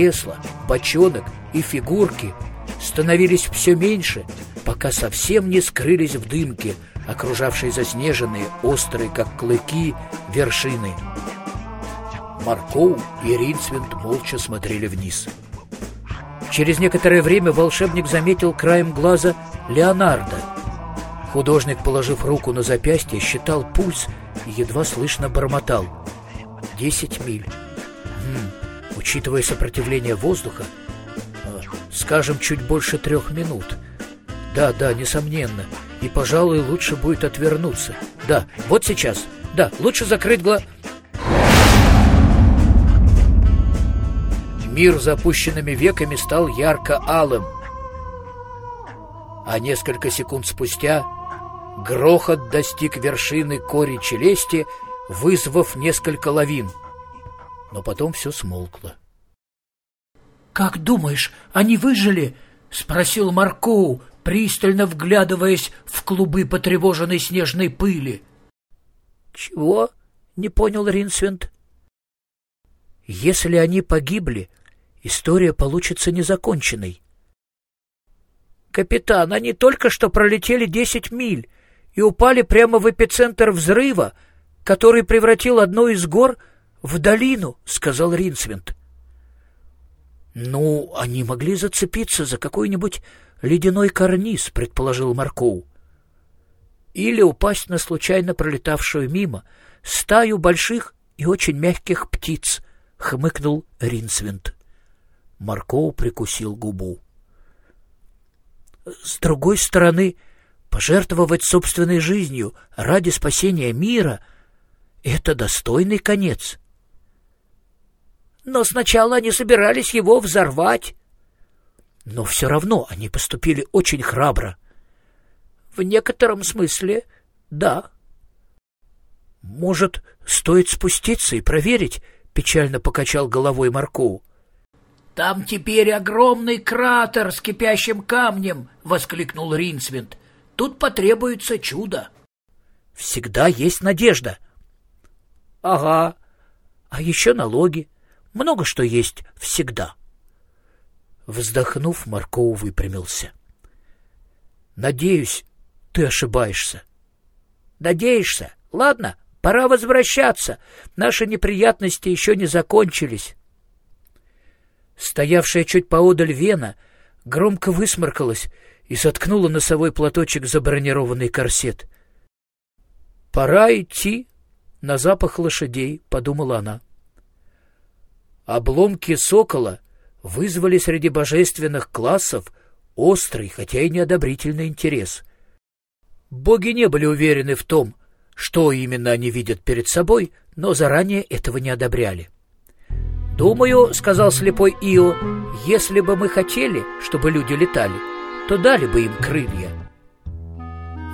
Кресла, бочонок и фигурки становились все меньше, пока совсем не скрылись в дымке, окружавшей заснеженные, острые, как клыки, вершины. Маркоу и Ринсвинд молча смотрели вниз. Через некоторое время волшебник заметил краем глаза Леонардо. Художник, положив руку на запястье, считал пульс и едва слышно бормотал. «Десять миль. Хм, учитывая сопротивление воздуха, э, скажем, чуть больше трех минут. Да, да, несомненно. И, пожалуй, лучше будет отвернуться. Да, вот сейчас. Да, лучше закрыть глаза. Мир запущенными веками стал ярко-алым. А несколько секунд спустя грохот достиг вершины кори челюсти, вызвав несколько лавин. Но потом все смолкло. «Как думаешь, они выжили?» — спросил Маркоу, пристально вглядываясь в клубы потревоженной снежной пыли. «Чего?» — не понял Ринсвинд. «Если они погибли, история получится незаконченной». «Капитан, они только что пролетели десять миль и упали прямо в эпицентр взрыва, который превратил одну из гор в долину», — сказал Ринсвинд. «Ну, они могли зацепиться за какой-нибудь ледяной карниз», — предположил Маркоу. «Или упасть на случайно пролетавшую мимо стаю больших и очень мягких птиц», — хмыкнул Ринсвинд. Маркоу прикусил губу. «С другой стороны, пожертвовать собственной жизнью ради спасения мира — это достойный конец». Но сначала они собирались его взорвать. Но все равно они поступили очень храбро. В некотором смысле, да. Может, стоит спуститься и проверить, печально покачал головой Маркоу. Там теперь огромный кратер с кипящим камнем, воскликнул Ринсвинд. Тут потребуется чудо. Всегда есть надежда. Ага. А еще налоги. Много что есть всегда. Вздохнув, Маркоу выпрямился. «Надеюсь, ты ошибаешься». «Надеешься? Ладно, пора возвращаться. Наши неприятности еще не закончились». Стоявшая чуть поодаль Вена громко высморкалась и соткнула носовой платочек за бронированный корсет. «Пора идти на запах лошадей», — подумала она. Обломки сокола вызвали среди божественных классов острый, хотя и неодобрительный интерес. Боги не были уверены в том, что именно они видят перед собой, но заранее этого не одобряли. «Думаю, — сказал слепой Ио, — если бы мы хотели, чтобы люди летали, то дали бы им крылья».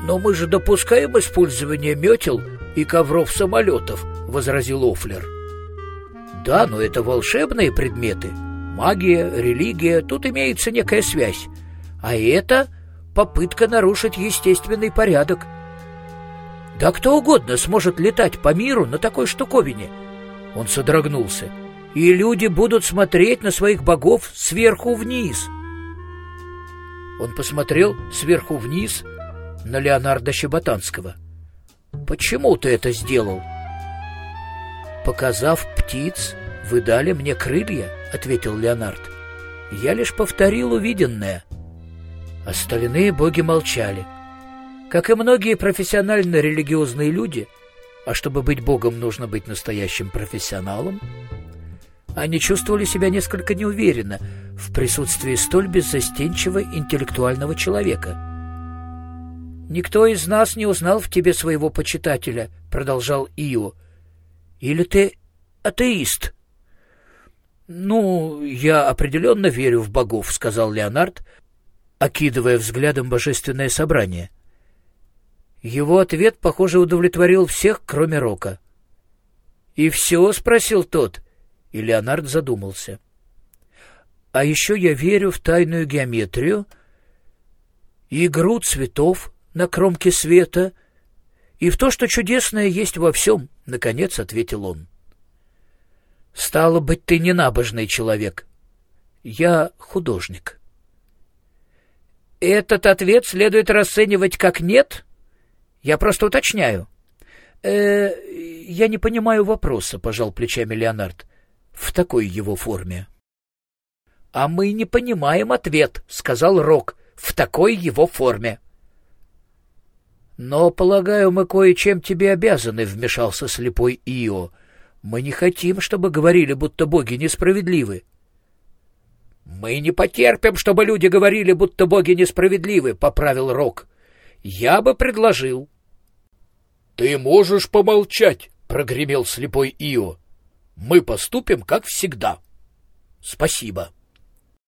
«Но мы же допускаем использование метел и ковров самолетов», — возразил Офлер. Да, но это волшебные предметы. Магия, религия, тут имеется некая связь. А это попытка нарушить естественный порядок. Да кто угодно сможет летать по миру на такой штуковине. Он содрогнулся. И люди будут смотреть на своих богов сверху вниз. Он посмотрел сверху вниз на Леонардо Щеботанского. «Почему ты это сделал?» «Показав птиц, вы дали мне крылья», — ответил Леонард. «Я лишь повторил увиденное». Остальные боги молчали. Как и многие профессионально-религиозные люди, а чтобы быть богом, нужно быть настоящим профессионалом, они чувствовали себя несколько неуверенно в присутствии столь беззастенчивого интеллектуального человека. «Никто из нас не узнал в тебе своего почитателя», — продолжал Ио. Или ты атеист? Ну, я определенно верю в богов, сказал Леонард, окидывая взглядом божественное собрание. Его ответ, похоже, удовлетворил всех, кроме Рока. «И все?» — спросил тот. И Леонард задумался. А еще я верю в тайную геометрию, игру цветов на кромке света и в то, что чудесное есть во всем, — наконец ответил он. — Стало быть, ты не набожный человек. Я художник. — Этот ответ следует расценивать как «нет»? Я просто уточняю. Э, — Я не понимаю вопроса, — пожал плечами Леонард, — в такой его форме. — А мы не понимаем ответ, — сказал Рок, — в такой его форме. — Но, полагаю, мы кое-чем тебе обязаны, — вмешался слепой Ио. — Мы не хотим, чтобы говорили, будто боги несправедливы. — Мы не потерпим, чтобы люди говорили, будто боги несправедливы, — поправил Рок. — Я бы предложил. — Ты можешь помолчать, — прогремел слепой Ио. — Мы поступим, как всегда. — Спасибо. —